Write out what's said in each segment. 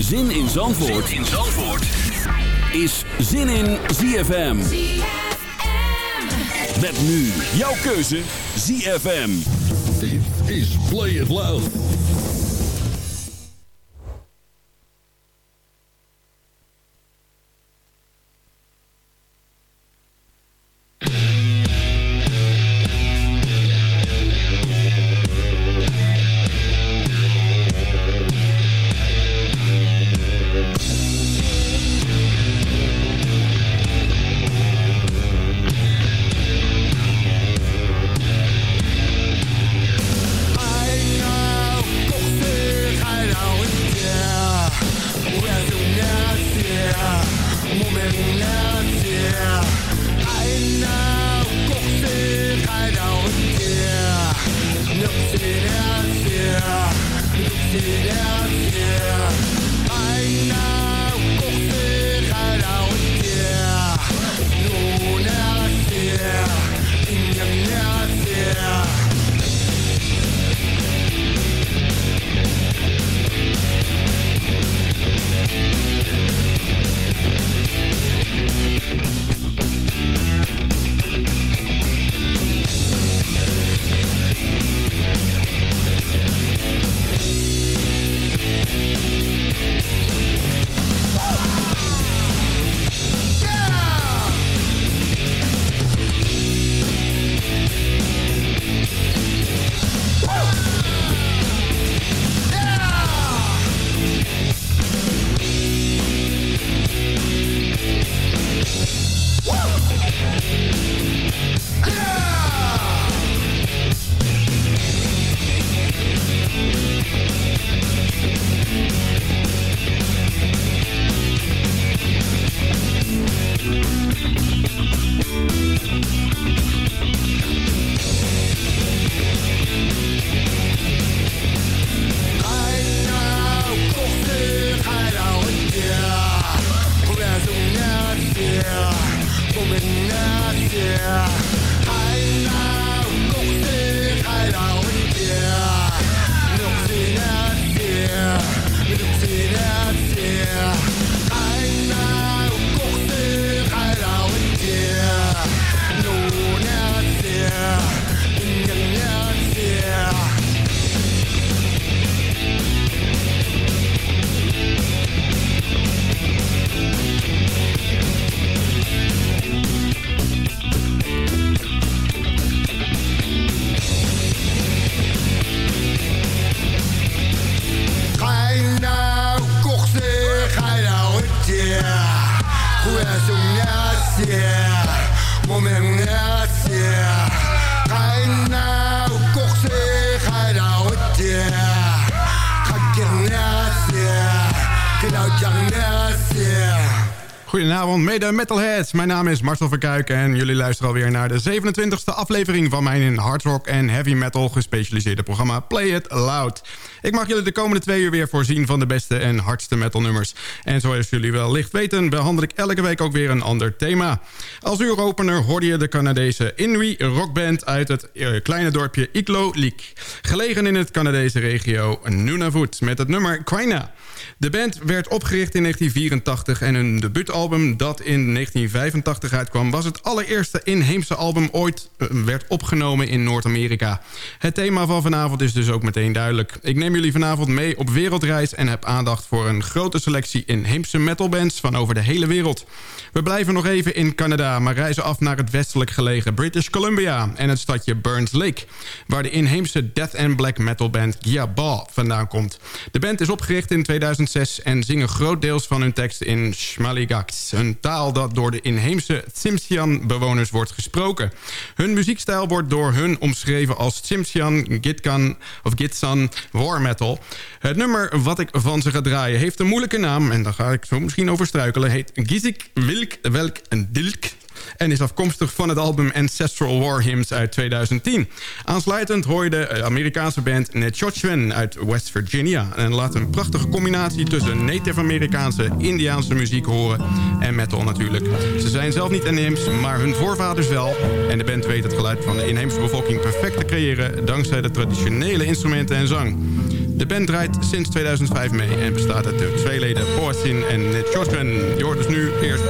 Zin in Zandvoort, zin in Zandvoort. is Zin in ZFM. Met nu jouw keuze ZFM. Dit is Play It Loud. Mede Mijn naam is Marcel Verkuik en jullie luisteren alweer naar de 27e aflevering van mijn in hard rock en heavy metal gespecialiseerde programma Play It Loud. Ik mag jullie de komende twee uur weer voorzien van de beste en hardste metalnummers. En zoals jullie wellicht weten behandel ik elke week ook weer een ander thema. Als uuropener hoorde je de Canadese Inuit rockband uit het eh, kleine dorpje Iklo-Lik. Gelegen in het Canadese regio Nunavut met het nummer Quina. De band werd opgericht in 1984 en hun debuutalbum dat in 1985 uitkwam... was het allereerste inheemse album ooit eh, werd opgenomen in Noord-Amerika. Het thema van vanavond is dus ook meteen duidelijk. Ik neem jullie vanavond mee op wereldreis en heb aandacht voor een grote selectie inheemse metalbands van over de hele wereld. We blijven nog even in Canada, maar reizen af naar het westelijk gelegen British Columbia... en het stadje Burns Lake, waar de inheemse death and black metal band Gia vandaan komt. De band is opgericht in 2006 en zingen grootdeels van hun teksten in Shmaligaks... een taal dat door de inheemse Tsimshian-bewoners wordt gesproken. Hun muziekstijl wordt door hun omschreven als Tsimshian, Gitkan of Gitsan war metal. Het nummer wat ik van ze ga draaien heeft een moeilijke naam... en daar ga ik zo misschien over struikelen... heet Gizik Wilk Welk Dilk en is afkomstig van het album Ancestral War Hymns uit 2010. Aansluitend hoor je de Amerikaanse band Nechotchwen uit West Virginia... en laat een prachtige combinatie tussen Native-Amerikaanse, Indiaanse muziek horen... en metal natuurlijk. Ze zijn zelf niet inheems, maar hun voorvaders wel... en de band weet het geluid van de inheemse bevolking perfect te creëren... dankzij de traditionele instrumenten en zang. De band draait sinds 2005 mee en bestaat uit de twee leden Boatin en Netjosken. Je hoort dus nu eerst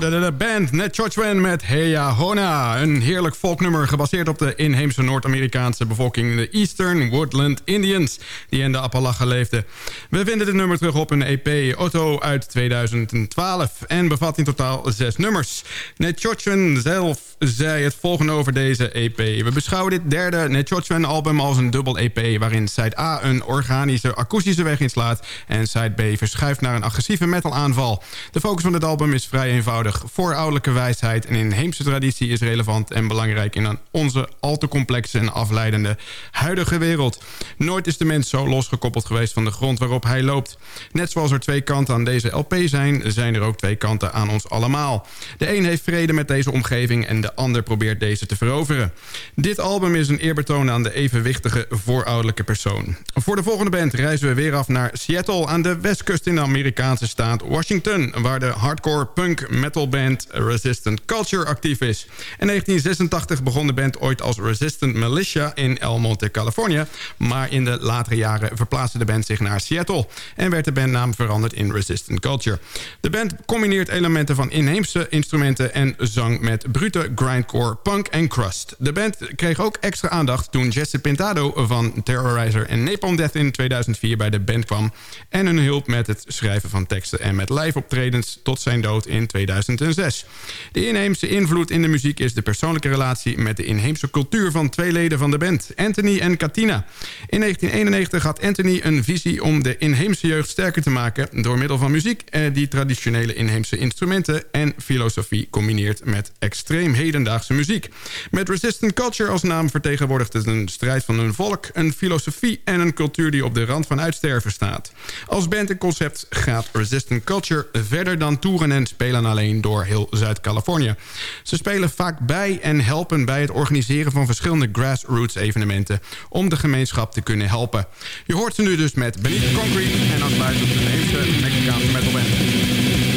Giabal. de band Net Churchman met Heya Hona. Een heerlijk folknummer gebaseerd op de inheemse Noord-Amerikaanse bevolking... de Eastern Woodland Indians, die in de Appalachen leefden. We vinden dit nummer terug op een EP Otto uit 2012... en bevat in totaal zes nummers. Net Churchman zelf zei het volgende over deze EP. We beschouwen dit derde Net Churchman album als een dubbel EP... waarin side A een organische akoestische weg inslaat... en side B verschuift naar een agressieve metal aanval. De focus van dit album is vrij eenvoudig eenvoudig. Voorouderlijke wijsheid en inheemse traditie is relevant en belangrijk... in onze al te complexe en afleidende huidige wereld. Nooit is de mens zo losgekoppeld geweest van de grond waarop hij loopt. Net zoals er twee kanten aan deze LP zijn... zijn er ook twee kanten aan ons allemaal. De een heeft vrede met deze omgeving... en de ander probeert deze te veroveren. Dit album is een eerbetoon aan de evenwichtige voorouderlijke persoon. Voor de volgende band reizen we weer af naar Seattle... aan de westkust in de Amerikaanse staat Washington... waar de hardcore punk metal band Resistant Culture actief is. In 1986 begon de band ooit als Resistant Militia in El Monte, Californië... maar in de latere jaren verplaatste de band zich naar Seattle... en werd de bandnaam veranderd in Resistant Culture. De band combineert elementen van inheemse instrumenten en zang... met brute grindcore, punk en crust. De band kreeg ook extra aandacht toen Jesse Pintado van Terrorizer en Napalm Death in 2004 bij de band kwam... en hun hulp met het schrijven van teksten en met live optredens tot zijn dood in 2006. De inheemse invloed in de muziek is de persoonlijke relatie met de inheemse cultuur van twee leden van de band, Anthony en Katina. In 1991 had Anthony een visie om de inheemse jeugd sterker te maken door middel van muziek eh, die traditionele inheemse instrumenten en filosofie combineert met extreem hedendaagse muziek. Met Resistant Culture als naam vertegenwoordigt het een strijd van een volk, een filosofie en een cultuur die op de rand van uitsterven staat. Als band en concept gaat Resistant Culture verder dan toeren en spelen alleen door heel Zuid-Californië. Ze spelen vaak bij en helpen bij het organiseren van verschillende grassroots evenementen... om de gemeenschap te kunnen helpen. Je hoort ze nu dus met Benito Concrete en op de Nederlandse Mexicaanse metalband.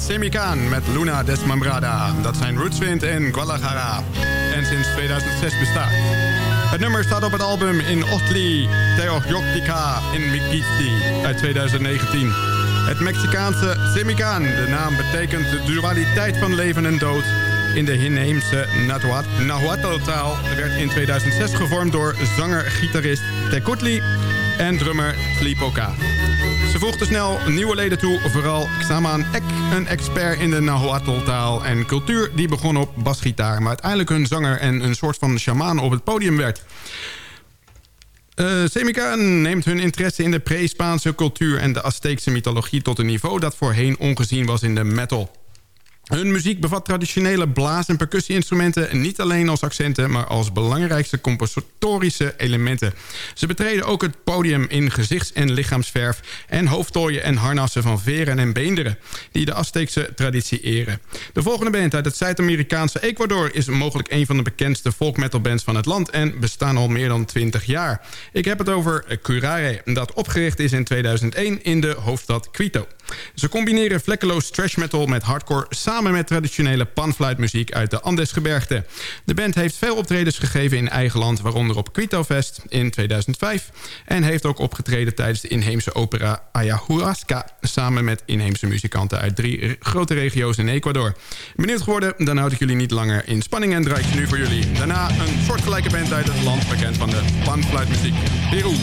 Semican met Luna Desmembrada. Dat zijn roots vindt in Guadalajara en sinds 2006 bestaat. Het nummer staat op het album In Ostli Teojoctica in Mikiti uit 2019. Het Mexicaanse Semican, de naam betekent de dualiteit van leven en dood in de inheemse Nahuatl-taal werd in 2006 gevormd door zanger-gitarist Tecutli en drummer Tlipoka. Ze voegde snel nieuwe leden toe, vooral Xaman Ek, een expert in de Nahuatl-taal en cultuur... die begon op basgitaar, maar uiteindelijk hun zanger en een soort van shamaan op het podium werd. Uh, Semica neemt hun interesse in de pre-Spaanse cultuur en de Azteekse mythologie tot een niveau dat voorheen ongezien was in de metal. Hun muziek bevat traditionele blaas- en percussie-instrumenten... niet alleen als accenten, maar als belangrijkste compositorische elementen. Ze betreden ook het podium in gezichts- en lichaamsverf... en hoofdtooien en harnassen van veren en beenderen... die de Azteekse traditie eren. De volgende band uit het Zuid-Amerikaanse Ecuador... is mogelijk een van de bekendste folk metal bands van het land... en bestaan al meer dan 20 jaar. Ik heb het over Curare, dat opgericht is in 2001 in de hoofdstad Quito. Ze combineren vlekkeloos trash metal met hardcore... samen met traditionele panfluitmuziek uit de Andesgebergte. De band heeft veel optredens gegeven in eigen land... waaronder op Quito Fest in 2005... en heeft ook opgetreden tijdens de inheemse opera Ayahuasca... samen met inheemse muzikanten uit drie grote regio's in Ecuador. Benieuwd geworden? Dan houd ik jullie niet langer in spanning... en draai ik nu voor jullie. Daarna een soortgelijke band uit het land... bekend van de panfluitmuziek. Peru.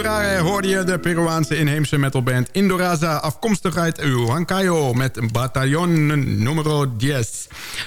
Ecuadoriaanse band Curare de Peruaanse inheemse metalband Indoraza... afkomstig uit Huancayo met Batallon numero 10.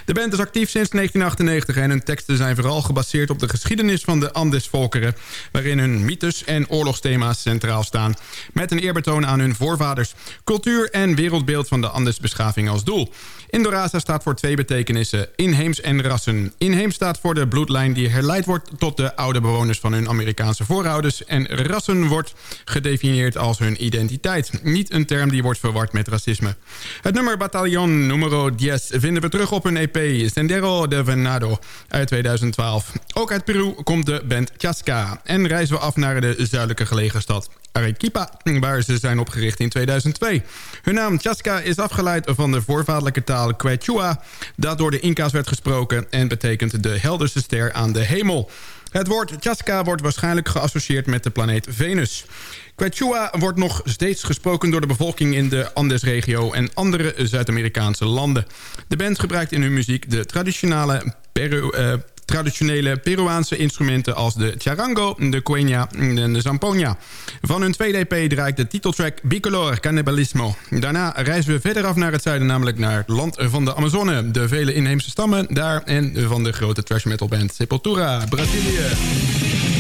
De band is actief sinds 1998 en hun teksten zijn vooral gebaseerd op de geschiedenis van de Andesvolkeren... waarin hun mythes en oorlogsthema's centraal staan... met een eerbetoon aan hun voorvaders, cultuur en wereldbeeld van de Andesbeschaving als doel... Indoraza staat voor twee betekenissen, inheems en rassen. Inheems staat voor de bloedlijn die herleid wordt tot de oude bewoners van hun Amerikaanse voorouders... en rassen wordt gedefinieerd als hun identiteit. Niet een term die wordt verward met racisme. Het nummer Battalion Numero 10 vinden we terug op hun EP Sendero de Venado uit 2012. Ook uit Peru komt de band Chasca en reizen we af naar de zuidelijke gelegen stad Arequipa, waar ze zijn opgericht in 2002. Hun naam Chasca is afgeleid van de voorvaderlijke taal Quechua... dat door de Inca's werd gesproken en betekent de helderste ster aan de hemel. Het woord Chasca wordt waarschijnlijk geassocieerd met de planeet Venus. Quechua wordt nog steeds gesproken door de bevolking in de Andesregio... en andere Zuid-Amerikaanse landen. De band gebruikt in hun muziek de traditionele Peru, uh, traditionele Peruaanse instrumenten als de charango, de quenya en de zampoña. Van hun tweede EP draait de titeltrack Bicolor Cannibalismo. Daarna reizen we verder af naar het zuiden, namelijk naar het land van de Amazone. De vele inheemse stammen daar en van de grote thrash metal band Sepultura, Brazilië.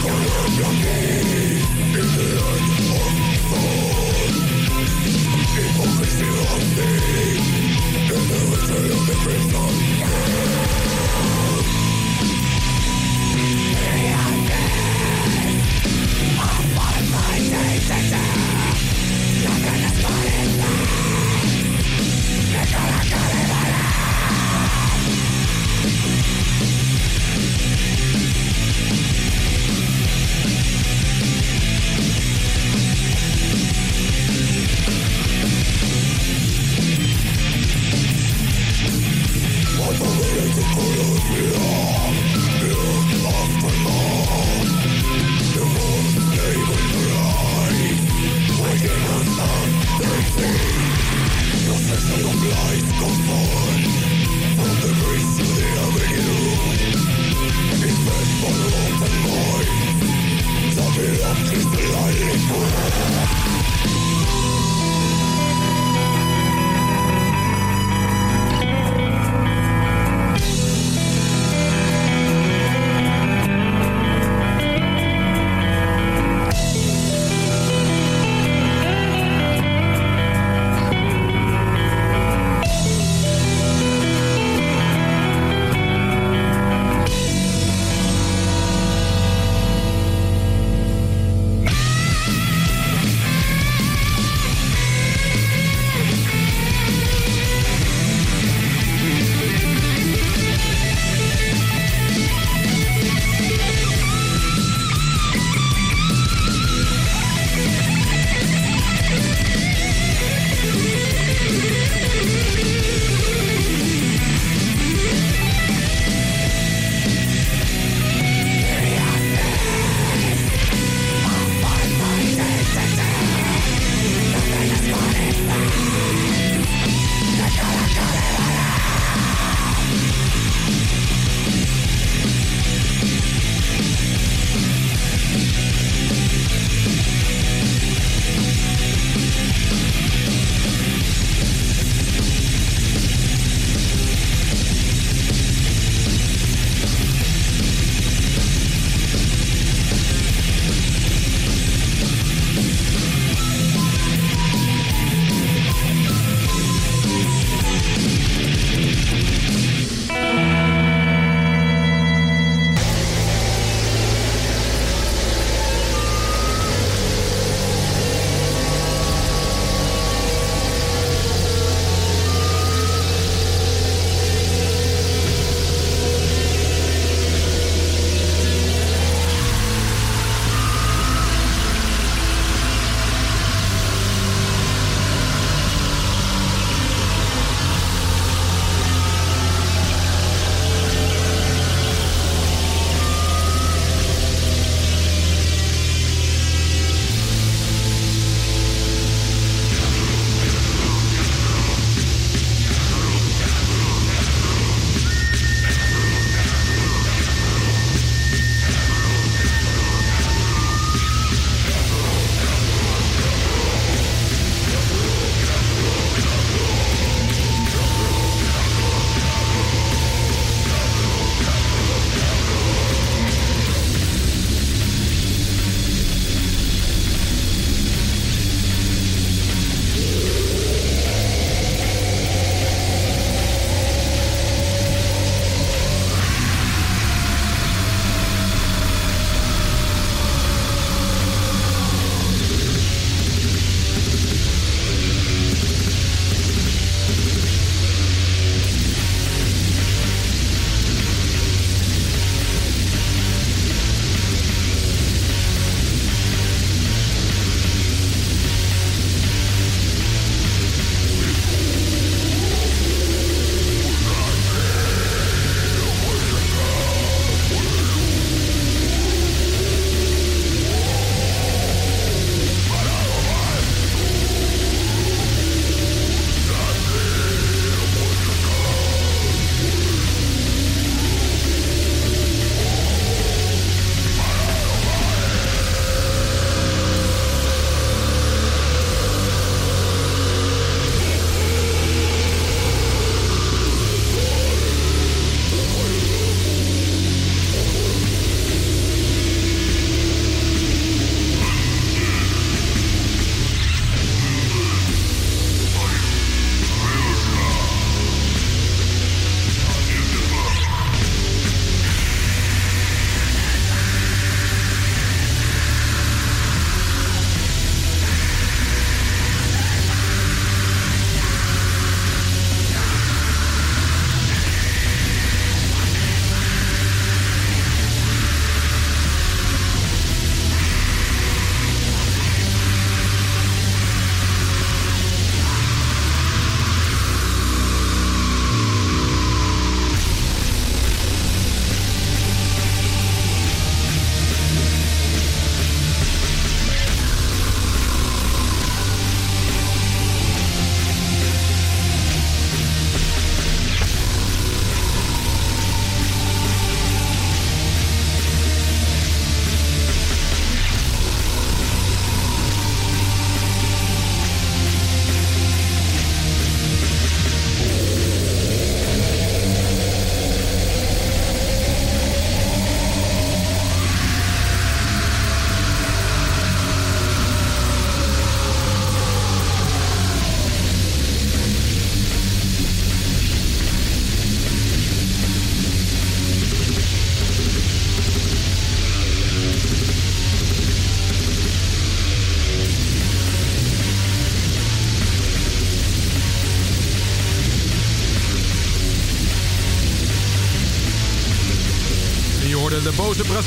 Follow your game.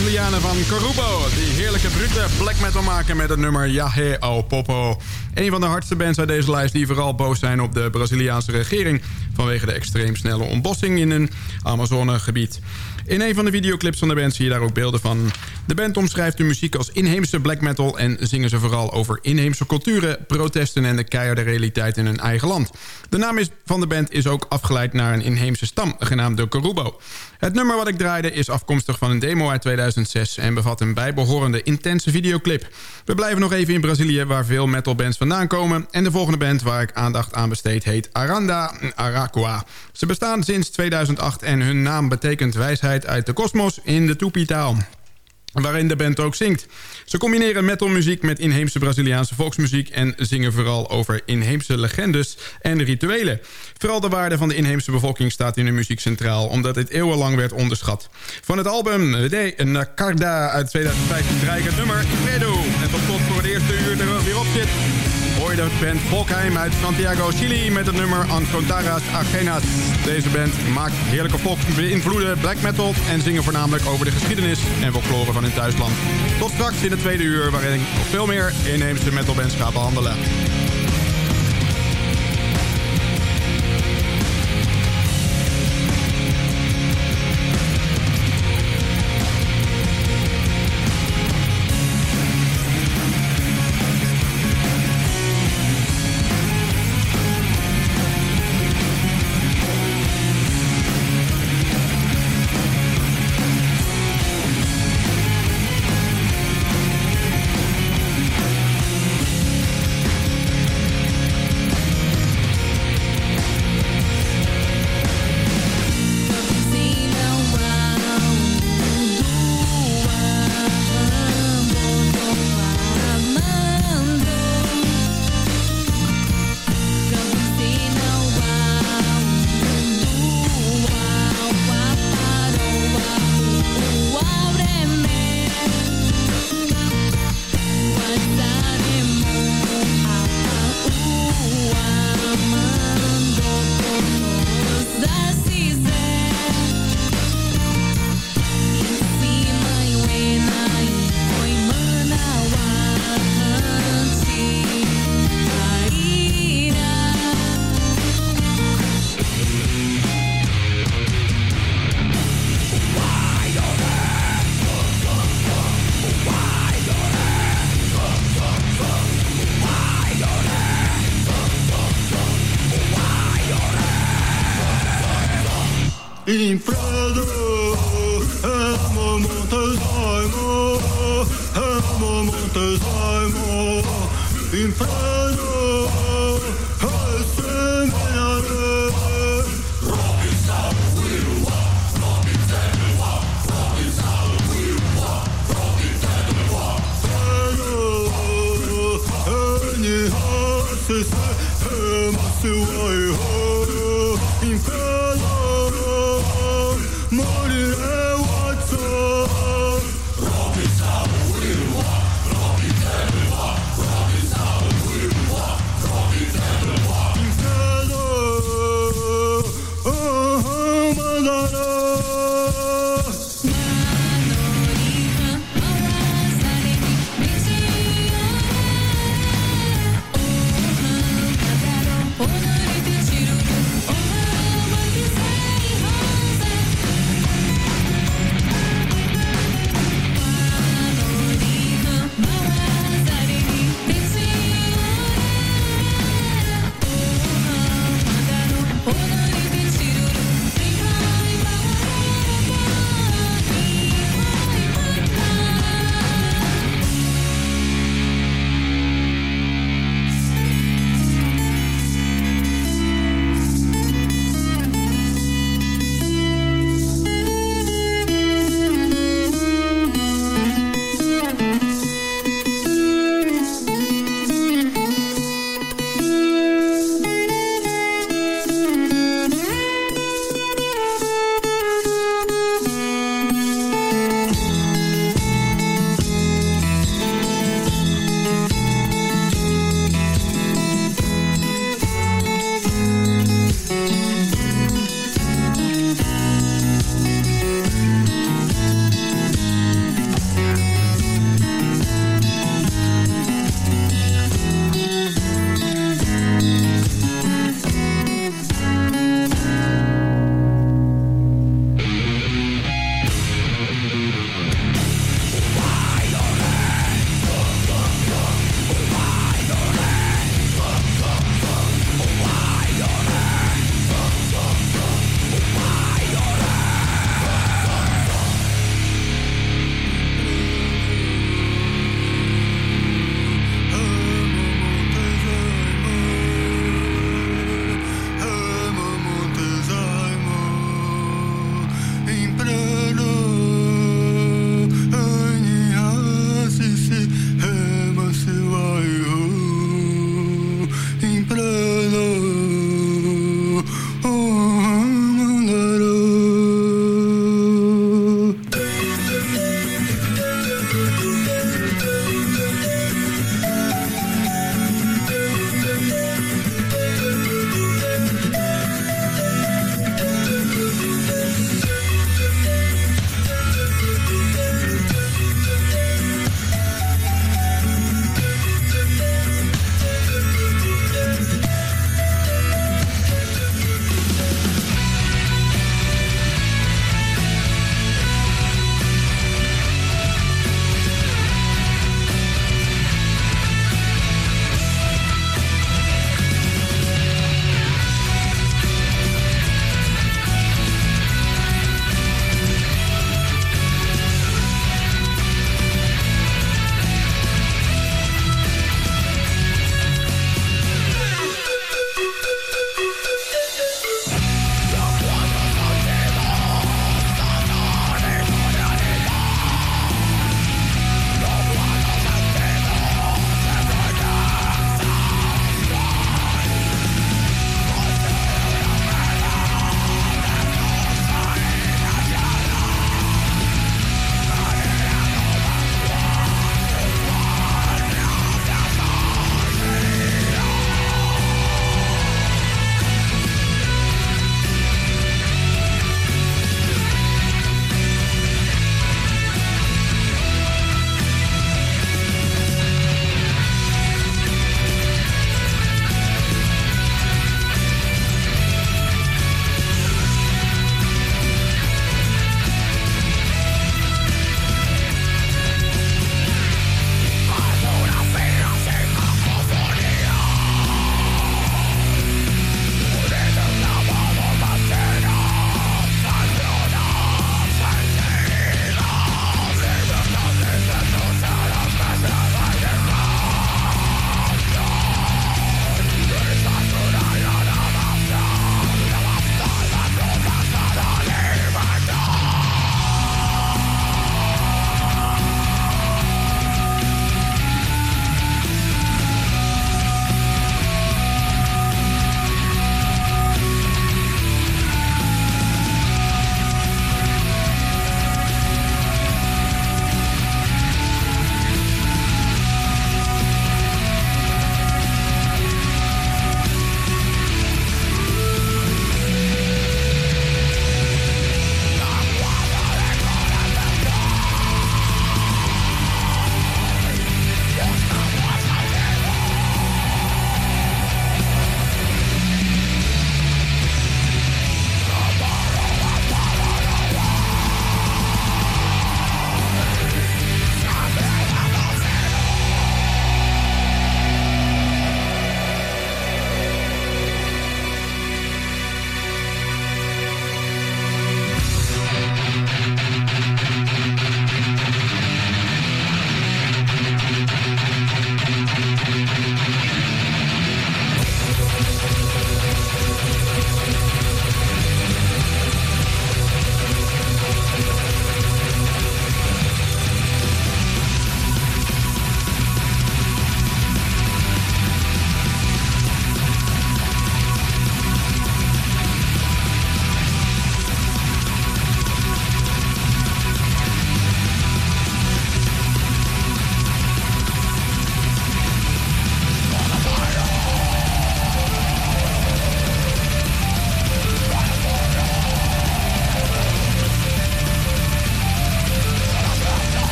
Brazilianen van Carubo... die heerlijke brute black metal maken met het nummer Yahe ao Popo. Een van de hardste bands uit deze lijst die vooral boos zijn op de Braziliaanse regering... vanwege de extreem snelle ontbossing in een Amazonegebied. In een van de videoclips van de band zie je daar ook beelden van. De band omschrijft de muziek als inheemse black metal... en zingen ze vooral over inheemse culturen, protesten... en de keiharde realiteit in hun eigen land. De naam is van de band is ook afgeleid naar een inheemse stam, genaamd de Corubo. Het nummer wat ik draaide is afkomstig van een demo uit 2006... en bevat een bijbehorende intense videoclip. We blijven nog even in Brazilië, waar veel metalbands vandaan komen... en de volgende band waar ik aandacht aan besteed heet Aranda Araqua. Ze bestaan sinds 2008 en hun naam betekent wijsheid uit de kosmos in de Tupi-taal waarin de band ook zingt. Ze combineren metalmuziek met inheemse Braziliaanse volksmuziek... en zingen vooral over inheemse legendes en rituelen. Vooral de waarde van de inheemse bevolking staat in de muziek centraal... omdat dit eeuwenlang werd onderschat. Van het album De Nacarda uit 2015 draai het nummer Fredo. En tot slot voor het eerste uur er weer op zit band Volkheim uit Santiago, Chili... met het nummer Ancontaras Agenas. Deze band maakt heerlijke volksbeïnvloede black metal... en zingen voornamelijk over de geschiedenis en folklore van hun thuisland. Tot straks in het tweede uur... waarin ik nog veel meer inheemse metalbands ga behandelen.